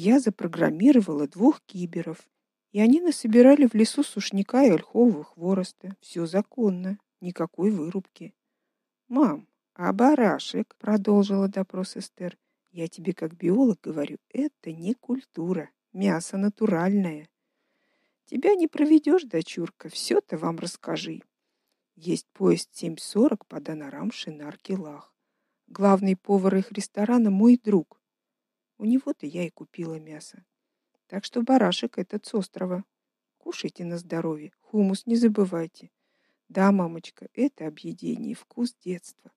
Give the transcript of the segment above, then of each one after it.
Я запрограммировала двух киберов, и они насобирали в лесу сушняка и ольхового хвороста. Все законно, никакой вырубки. Мам, а барашек, продолжила допрос Эстер. Я тебе как биолог говорю, это не культура, мясо натуральное. Тебя не проведешь, дочурка, все то вам расскажи. Есть поезд 7:40 по Данарам Шинаркилах. Главный повар их ресторана мой друг. У него-то я и купила мясо. Так что барашек этот с острова. Кушайте на здоровье. Хумус не забывайте. Да, мамочка, это объедение, вкус детства.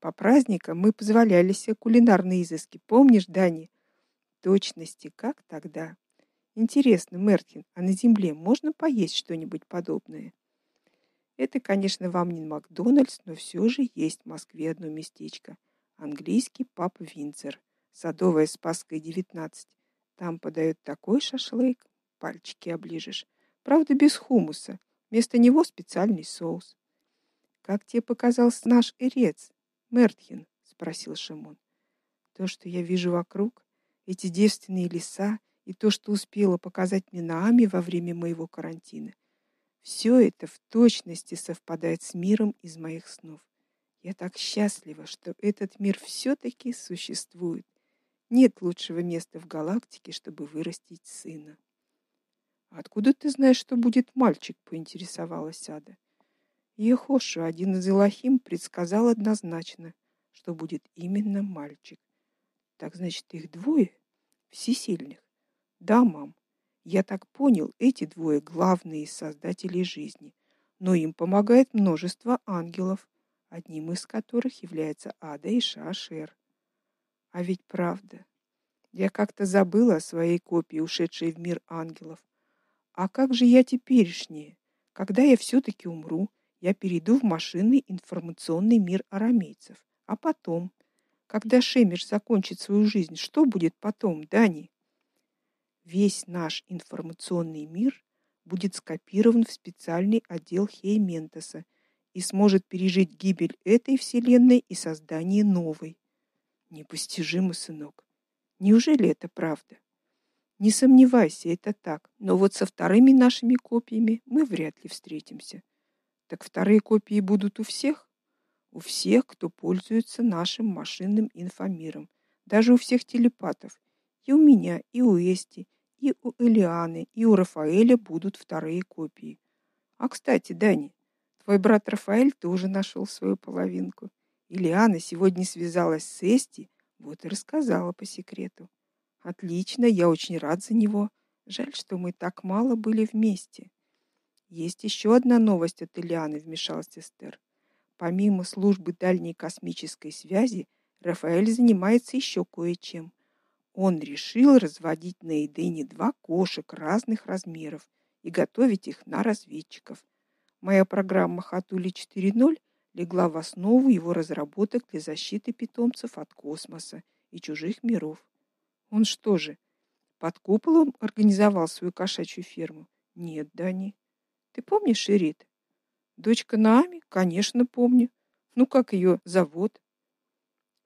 По праздникам мы позволяли себе кулинарные изыски. Помнишь, Дани? Точности, как тогда. Интересно, Мертин, а на земле можно поесть что-нибудь подобное? Это, конечно, вам не Макдональдс, но все же есть в Москве одно местечко. Английский паб Винцер, Садовая Спасская 19. Там подают такой шашлык, пальчики оближешь. Правда, без хумуса. Вместо него специальный соус. Как тебе показался наш эрец, Мертхин? спросил Шимон. То, что я вижу вокруг, эти девственные леса, и то, что успела показать мне Наами во время моего карантина. Все это в точности совпадает с миром из моих снов. Я так счастлива, что этот мир все таки существует. Нет лучшего места в галактике, чтобы вырастить сына. Откуда ты знаешь, что будет мальчик, поинтересовалась Ада. Ехошу, один из Илохим, предсказал однозначно, что будет именно мальчик. Так значит, их двое всесильных. Да, мам. Я так понял, эти двое главные из создателей жизни, но им помогает множество ангелов, одним из которых является Ада и Шашер. А ведь правда. Я как-то забыла о своей копии, ушедшей в мир ангелов. А как же я теперешняя? Когда я все таки умру, я перейду в машинный информационный мир арамейцев. А потом, когда Шемиш закончит свою жизнь, что будет потом, Дани? весь наш информационный мир будет скопирован в специальный отдел Хейментеса и сможет пережить гибель этой вселенной и создание новой. Непостижимо, сынок. Неужели это правда? Не сомневайся, это так. Но вот со вторыми нашими копиями мы вряд ли встретимся. Так вторые копии будут у всех? У всех, кто пользуется нашим машинным инфомиром, даже у всех телепатов. И у меня, и у Эсти, и у Элианы, и у Рафаэля будут вторые копии. А, кстати, Дани, твой брат Рафаэль тоже нашел свою половинку. Элиана сегодня связалась с Эсти, вот и рассказала по секрету. Отлично, я очень рад за него. Жаль, что мы так мало были вместе. Есть еще одна новость от Элианы, вмешался Эстер. Помимо службы дальней космической связи, Рафаэль занимается еще кое-чем он решил разводить на Эдене два кошек разных размеров и готовить их на разведчиков. Моя программа Хатули 4.0 легла в основу его разработок для защиты питомцев от космоса и чужих миров. Он что же, под куполом организовал свою кошачью ферму? Нет, Дани. Ты помнишь Ирит? Дочка Наами? Конечно, помню. Ну как ее зовут?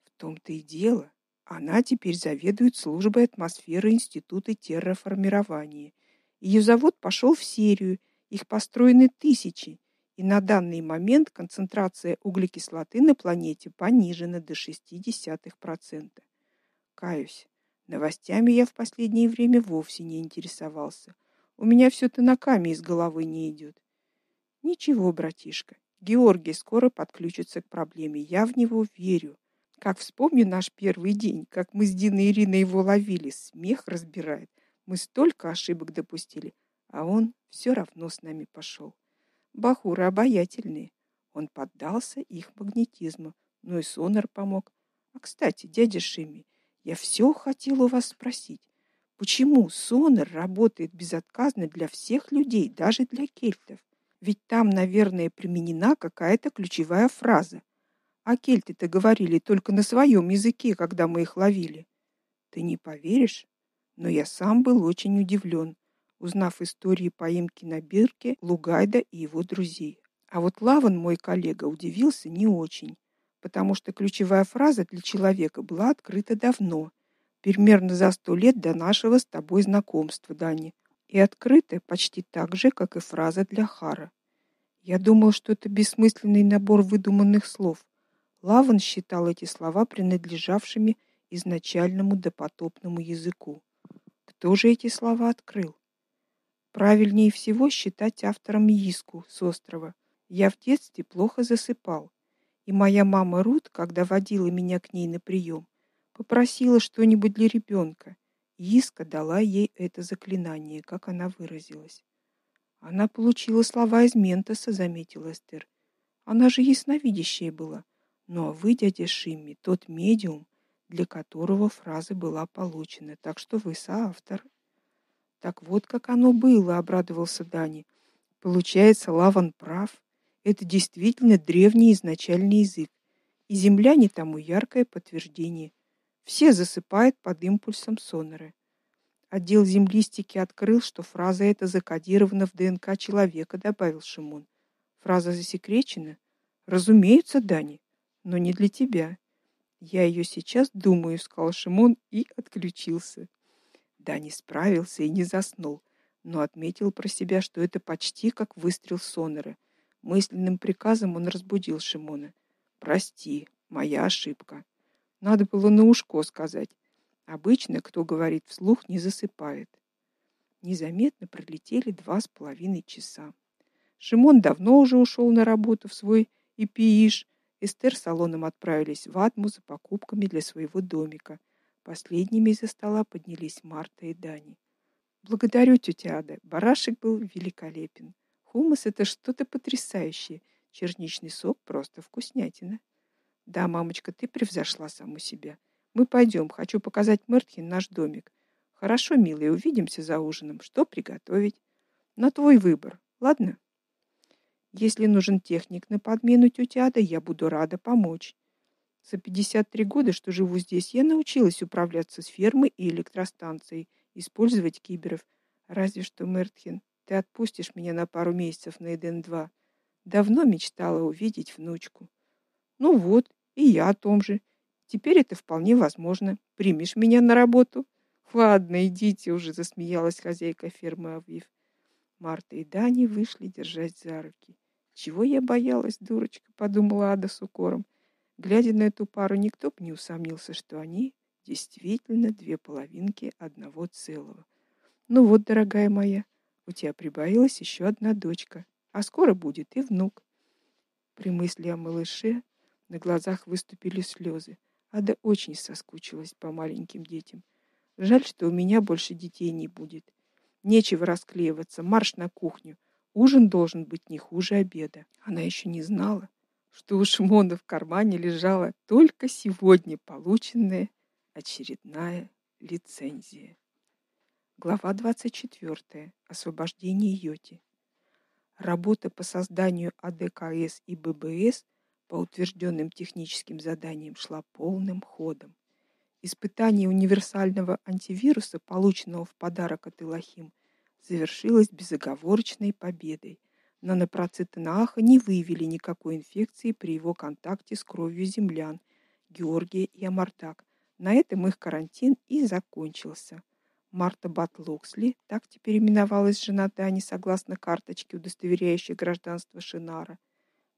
В том-то и дело, она теперь заведует службой атмосферы Института терраформирования. Ее завод пошел в серию, их построены тысячи, и на данный момент концентрация углекислоты на планете понижена до 0,6%. Каюсь, новостями я в последнее время вовсе не интересовался. У меня все то на каме из головы не идет. Ничего, братишка. Георгий скоро подключится к проблеме. Я в него верю. Как вспомню наш первый день, как мы с Диной и Ириной его ловили, смех разбирает. Мы столько ошибок допустили, а он все равно с нами пошел. Бахуры обаятельные. Он поддался их магнетизму, но и сонар помог. А, кстати, дядя Шими, я все хотел у вас спросить. Почему сонар работает безотказно для всех людей, даже для кельтов? Ведь там, наверное, применена какая-то ключевая фраза. А кельты-то говорили только на своем языке, когда мы их ловили. Ты не поверишь, но я сам был очень удивлен, узнав истории поимки на бирке Лугайда и его друзей. А вот Лаван, мой коллега, удивился не очень, потому что ключевая фраза для человека была открыта давно. примерно за сто лет до нашего с тобой знакомства, Дани, и открыты почти так же, как и фраза для Хара. Я думал, что это бессмысленный набор выдуманных слов. Лаван считал эти слова принадлежавшими изначальному допотопному языку. Кто же эти слова открыл? Правильнее всего считать автором Иску с острова. Я в детстве плохо засыпал, и моя мама Рут, когда водила меня к ней на прием, попросила что-нибудь для ребенка. Иска дала ей это заклинание, как она выразилась. Она получила слова из Ментоса, заметила Эстер. Она же ясновидящая была. Ну а вы, дядя Шимми, тот медиум, для которого фраза была получена. Так что вы соавтор. Так вот как оно было, обрадовался Дани. Получается, Лаван прав. Это действительно древний изначальный язык. И земляне тому яркое подтверждение. Все засыпают под импульсом сонора. Отдел землистики открыл, что фраза эта закодирована в ДНК человека, добавил Шимон. Фраза засекречена? Разумеется, Дани, но не для тебя. Я ее сейчас думаю, сказал Шимон и отключился. Дани справился и не заснул, но отметил про себя, что это почти как выстрел сонора. Мысленным приказом он разбудил Шимона. Прости, моя ошибка. Надо было на ушко сказать. Обычно, кто говорит вслух, не засыпает. Незаметно пролетели два с половиной часа. Шимон давно уже ушел на работу в свой ИПИИШ, Эстер с Салоном отправились в Атму за покупками для своего домика. Последними из-за стола поднялись Марта и Дани. Благодарю, тетя Ада. Барашек был великолепен. Хумус это что-то потрясающее. Черничный сок просто вкуснятина. Да, мамочка, ты превзошла саму себя. Мы пойдем, хочу показать Мертхин наш домик. Хорошо, милые, увидимся за ужином. Что приготовить? На твой выбор. Ладно? Если нужен техник на подмену тети Ады, я буду рада помочь. За 53 года, что живу здесь, я научилась управляться с фермой и электростанцией, использовать киберов. Разве что, Мертхин, ты отпустишь меня на пару месяцев на Эден-2. Давно мечтала увидеть внучку. Ну вот, и я о том же. Теперь это вполне возможно. Примешь меня на работу? Ладно, идите уже, засмеялась хозяйка фермы Авив. Марта и Дани вышли, держась за руки. Чего я боялась, дурочка, подумала Ада с укором. Глядя на эту пару, никто бы не усомнился, что они действительно две половинки одного целого. Ну вот, дорогая моя, у тебя прибавилась еще одна дочка, а скоро будет и внук. При мысли о малыше на глазах выступили слезы. Ада очень соскучилась по маленьким детям. Жаль, что у меня больше детей не будет. Нечего расклеиваться, марш на кухню. Ужин должен быть не хуже обеда. Она еще не знала, что у Шимона в кармане лежала только сегодня полученная очередная лицензия. Глава 24. Освобождение Йоти. Работа по созданию АДКС и ББС по утвержденным техническим заданиям шла полным ходом. Испытание универсального антивируса, полученного в подарок от Илохим, завершилась безоговорочной победой. Нанопроциты Нааха не выявили никакой инфекции при его контакте с кровью землян Георгия и Амартак. На этом их карантин и закончился. Марта Батлоксли, так теперь именовалась жена Дани согласно карточке, удостоверяющей гражданство Шинара,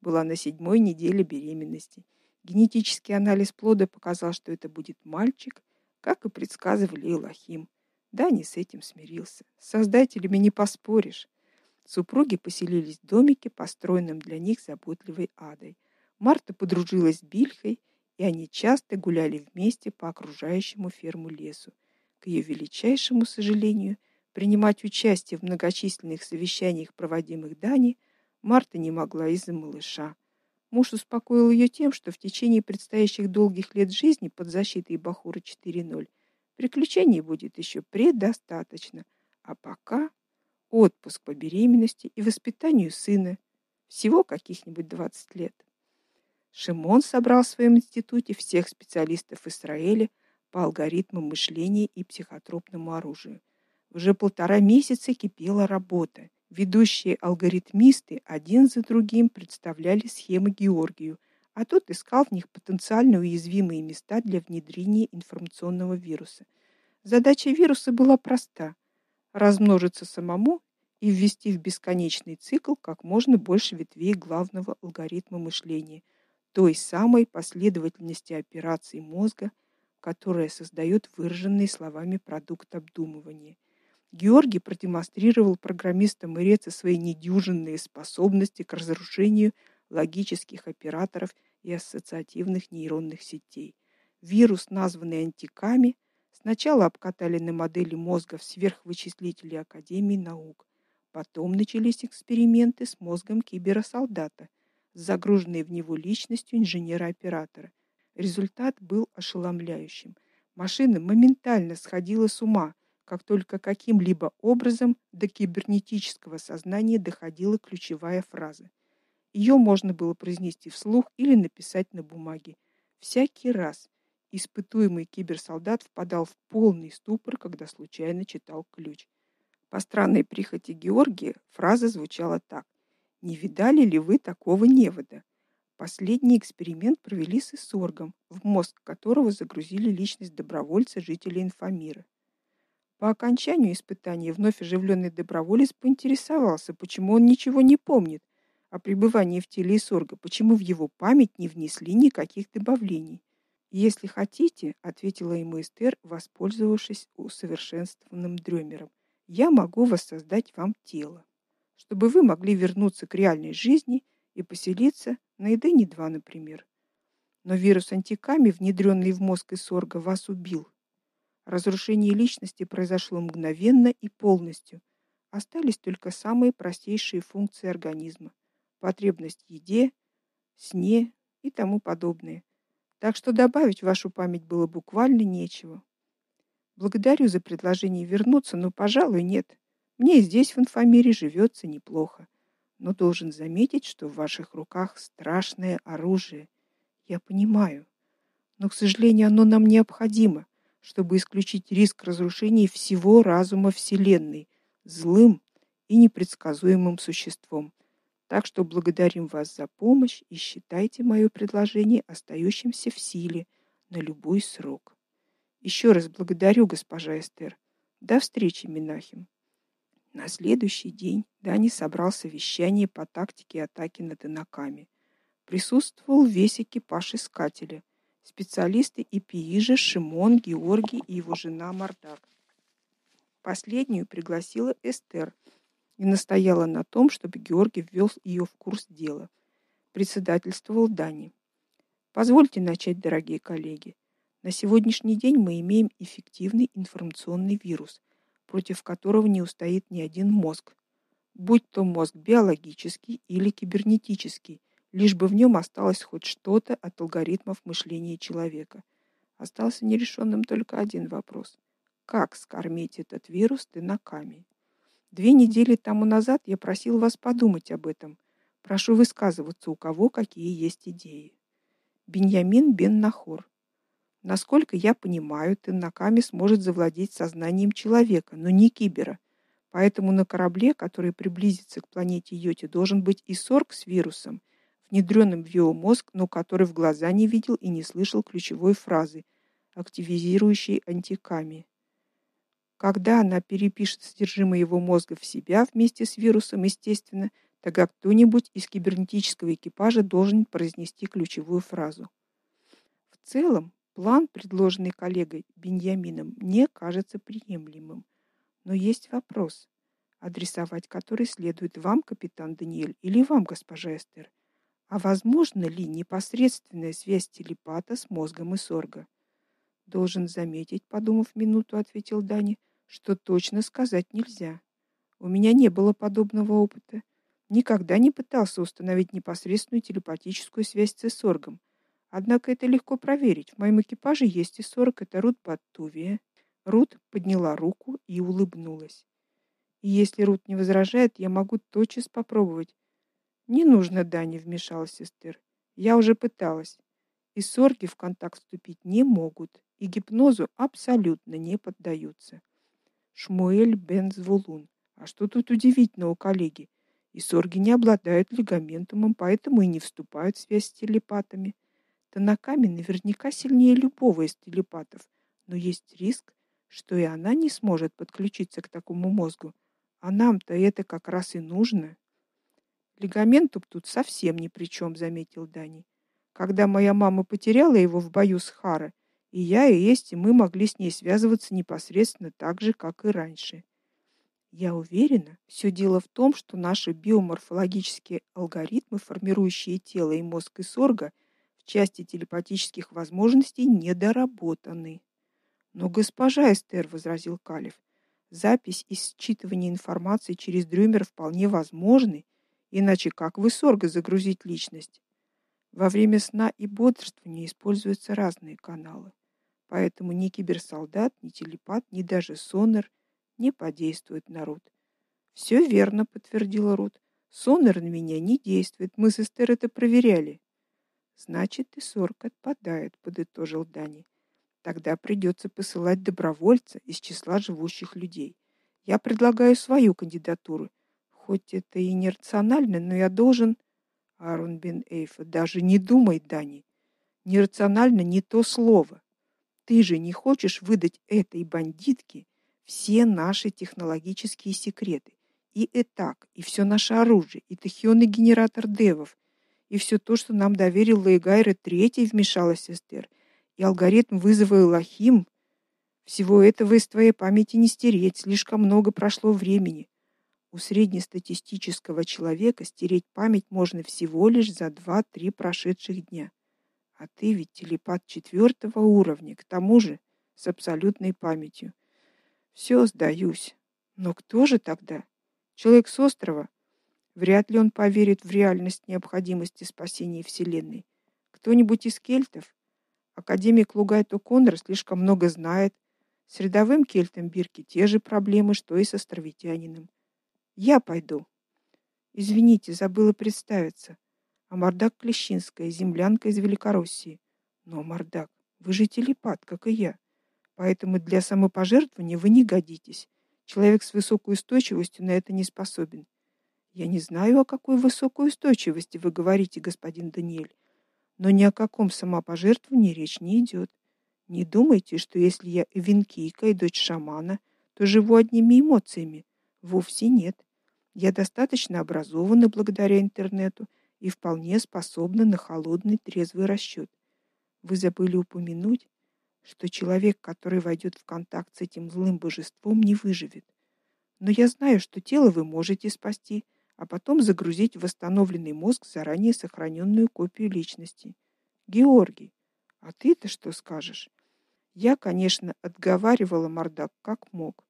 была на седьмой неделе беременности. Генетический анализ плода показал, что это будет мальчик, как и предсказывали Илохим. Дани с этим смирился. С создателями не поспоришь. Супруги поселились в домике, построенном для них заботливой Адой. Марта подружилась с Бильхой, и они часто гуляли вместе по окружающему ферму лесу. К ее величайшему сожалению, принимать участие в многочисленных совещаниях, проводимых Дани, Марта не могла из-за малыша. Муж успокоил ее тем, что в течение предстоящих долгих лет жизни под защитой Бахура 4.0 Приключений будет еще предостаточно, а пока отпуск по беременности и воспитанию сына, всего каких-нибудь 20 лет. Шимон собрал в своем институте всех специалистов Израиля по алгоритмам мышления и психотропному оружию. Уже полтора месяца кипела работа. Ведущие алгоритмисты один за другим представляли схемы Георгию – а тот искал в них потенциально уязвимые места для внедрения информационного вируса. Задача вируса была проста: размножиться самому и ввести в бесконечный цикл как можно больше ветвей главного алгоритма мышления, той самой последовательности операций мозга, которая создает выраженный словами продукт обдумывания. Георгий продемонстрировал программистам Иреца свои недюжинные способности к разрушению логических операторов и ассоциативных нейронных сетей. Вирус, названный антиками, сначала обкатали на модели мозга в сверхвычислителе Академии наук, Потом начались эксперименты с мозгом киберсолдата, загруженной в него личностью инженера-оператора. Результат был ошеломляющим. Машина моментально сходила с ума, как только каким-либо образом до кибернетического сознания доходила ключевая фраза. Ее можно было произнести вслух или написать на бумаге. Всякий раз испытуемый киберсолдат впадал в полный ступор, когда случайно читал ключ. По странной прихоти Георгия фраза звучала так: "Не видали ли вы такого невода?" Последний эксперимент провели с Исоргом, в мозг которого загрузили личность добровольца жителя Инфомира. По окончанию испытания вновь оживленный доброволец поинтересовался, почему он ничего не помнит о пребывании в теле Исорга, почему в его память не внесли никаких добавлений. "Если хотите", ответила ему Эстер, воспользовавшись усовершенствованным дрёмером я могу воссоздать вам тело, чтобы вы могли вернуться к реальной жизни и поселиться на Эдене-2, например. Но вирус антиками, внедренный в мозг Исорга, вас убил. Разрушение личности произошло мгновенно и полностью. Остались только самые простейшие функции организма: потребность в еде, сне и тому подобное. Так что добавить в вашу память было буквально нечего. Благодарю за предложение вернуться, но, пожалуй, нет. Мне здесь в инфомире живется неплохо. Но должен заметить, что в ваших руках страшное оружие. Я понимаю, но, к сожалению, оно нам необходимо, чтобы исключить риск разрушения всего разума вселенной злым и непредсказуемым существом. Так что благодарим вас за помощь и считайте моё предложение остающимся в силе на любой срок. Еще раз благодарю, госпожа Эстер. До встречи, Минахим. На следующий день Дани собрал совещание по тактике атаки на Тынаками. Присутствовал весь экипаж искателя, специалисты Ипиижа, Шимон, Георгий и его жена Мардак. Последнюю пригласила Эстер и настояла на том, чтобы Георгий ввел ее в курс дела. Председательствовал Дани. Позвольте начать, дорогие коллеги. На сегодняшний день мы имеем эффективный информационный вирус, против которого не устоит ни один мозг, будь то мозг биологический или кибернетический, лишь бы в нем осталось хоть что-то от алгоритмов мышления человека. Остался нерешенным только один вопрос: как скормить этот вирус тынаками? Две недели тому назад я просил вас подумать об этом. Прошу высказываться, у кого какие есть идеи. Беньямин бен Нахор Насколько я понимаю, Теннаками сможет завладеть сознанием человека, но не кибера. Поэтому на корабле, который приблизится к планете Йоти, должен быть и Сорг с вирусом, внедренным в его мозг, но который в глаза не видел и не слышал ключевой фразы, активизирующей антиками. Когда она перепишет содержимое его мозга в себя вместе с вирусом, естественно, тогда кто-нибудь из кибернетического экипажа должен произнести ключевую фразу. В целом, План, предложенный коллегой Беньямином, мне кажется приемлемым. Но есть вопрос, адресовать который следует вам, капитан Даниэль, или вам, госпожа Эстер. А возможно ли непосредственная связь телепата с мозгом и сорга? Должен заметить, подумав минуту, ответил Дани, что точно сказать нельзя. У меня не было подобного опыта. Никогда не пытался установить непосредственную телепатическую связь с соргом. Однако это легко проверить. В моем экипаже есть 40 это Рут Паттувия. Рут подняла руку и улыбнулась. И если Рут не возражает, я могу тотчас попробовать. Не нужно, Дани, вмешалась сестер. Я уже пыталась. И сорги в контакт вступить не могут, и гипнозу абсолютно не поддаются. Шмуэль Бензвулун. А что тут удивительного, коллеги? И сорги не обладают лигаментумом, поэтому и не вступают в связь с телепатами. Танаками наверняка сильнее любого из телепатов, но есть риск, что и она не сможет подключиться к такому мозгу. А нам-то это как раз и нужно. Лигаментум тут совсем ни при чем, заметил Дани. Когда моя мама потеряла его в бою с Хара, и я, и Эсти, мы могли с ней связываться непосредственно так же, как и раньше. Я уверена, все дело в том, что наши биоморфологические алгоритмы, формирующие тело и мозг Исорга, в части телепатических возможностей недоработаны. Но госпожа Эстер возразил Калиф. Запись и считывание информации через дрюмер вполне возможны, иначе как в Исорга загрузить личность? Во время сна и бодрствования используются разные каналы. Поэтому ни киберсолдат, ни телепат, ни даже сонер – не подействует на Рут. Все верно, подтвердила Рут. Сонер на меня не действует. Мы с Эстер это проверяли. Значит, и сорок отпадает, подытожил Дани. Тогда придется посылать добровольца из числа живущих людей. Я предлагаю свою кандидатуру. Хоть это и нерационально, но я должен Арон бен Эйфа, даже не думай, Дани. Нерационально не то слово. Ты же не хочешь выдать этой бандитке все наши технологические секреты. И этак, и все наше оружие, и тахионный генератор девов, и все то, что нам доверил Лейгайра третий, вмешалась Эстер, и алгоритм вызова Элохим. Всего этого из твоей памяти не стереть, слишком много прошло времени. У среднестатистического человека стереть память можно всего лишь за 2-3 прошедших дня. А ты ведь телепат четвертого уровня, к тому же с абсолютной памятью. Все сдаюсь. Но кто же тогда? Человек с острова? Вряд ли он поверит в реальность необходимости спасения вселенной. Кто-нибудь из кельтов? Академик Лугайто Коннор слишком много знает. С рядовым кельтом Бирки те же проблемы, что и с островитянином. Я пойду. Извините, забыла представиться. А Мордак Клещинская, землянка из Великороссии. Но Мордак, вы же телепат, как и я. Поэтому для самопожертвования вы не годитесь. Человек с высокой устойчивостью на это не способен. Я не знаю, о какой высокой устойчивости вы говорите, господин Даниэль, но ни о каком самопожертвовании речь не идет. Не думайте, что если я Эвенкийка и дочь шамана, то живу одними эмоциями. Вовсе нет. Я достаточно образована благодаря интернету и вполне способна на холодный трезвый расчёт. Вы забыли упомянуть, что человек, который войдет в контакт с этим злым божеством, не выживет. Но я знаю, что тело вы можете спасти, а потом загрузить в восстановленный мозг заранее сохраненную копию личности. Георгий, а ты-то что скажешь? Я, конечно, отговаривала Мордак как мог,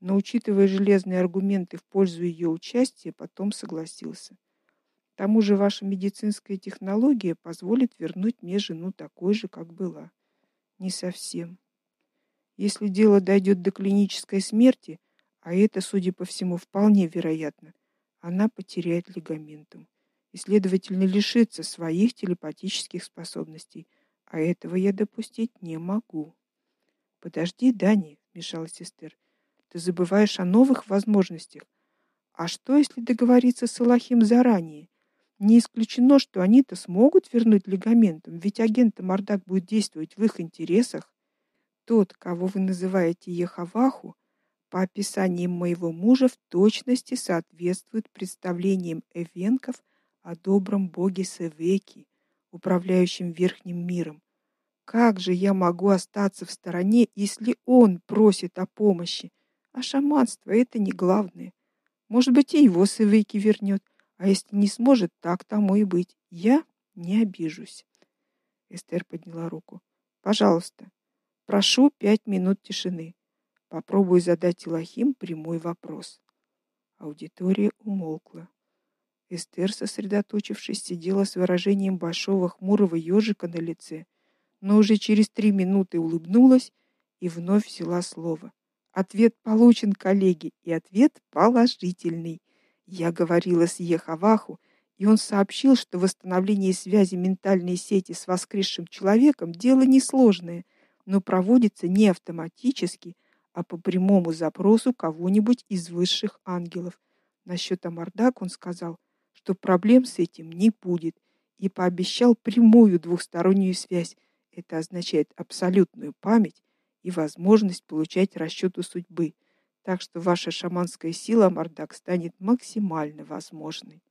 но учитывая железные аргументы в пользу ее участия, потом согласился. Тому же ваша медицинская технология позволит вернуть мне жену такой же, как была. Не совсем. Если дело дойдет до клинической смерти, а это, судя по всему, вполне вероятно, она потеряет лигаментум и, следовательно, лишится своих телепатических способностей, а этого я допустить не могу. Подожди, Дани, вмешалась сестер. Ты забываешь о новых возможностях. А что, если договориться с Аллахим заранее? Не исключено, что они-то смогут вернуть лигаментам, ведь агент Мордак будет действовать в их интересах. Тот, кого вы называете Ехаваху, по описаниям моего мужа в точности соответствует представлениям эвенков о добром боге Севеки, управляющем верхним миром. Как же я могу остаться в стороне, если он просит о помощи? А шаманство это не главное. Может быть, и его Севеки вернет. А если не сможет, так тому и быть. Я не обижусь. Эстер подняла руку. Пожалуйста, прошу пять минут тишины. Попробую задать Илохим прямой вопрос. Аудитория умолкла. Эстер, сосредоточившись, сидела с выражением большого хмурого ежика на лице, но уже через три минуты улыбнулась и вновь взяла слово. Ответ получен, коллеги, и ответ положительный. Я говорила с Ехаваху, и он сообщил, что восстановление связи ментальной сети с воскресшим человеком дело несложное, но проводится не автоматически, а по прямому запросу кого-нибудь из высших ангелов. Насчет Амардак он сказал, что проблем с этим не будет, и пообещал прямую двухстороннюю связь. Это означает абсолютную память и возможность получать расчёты судьбы. Так что ваша шаманская сила, Мардак, станет максимально возможной.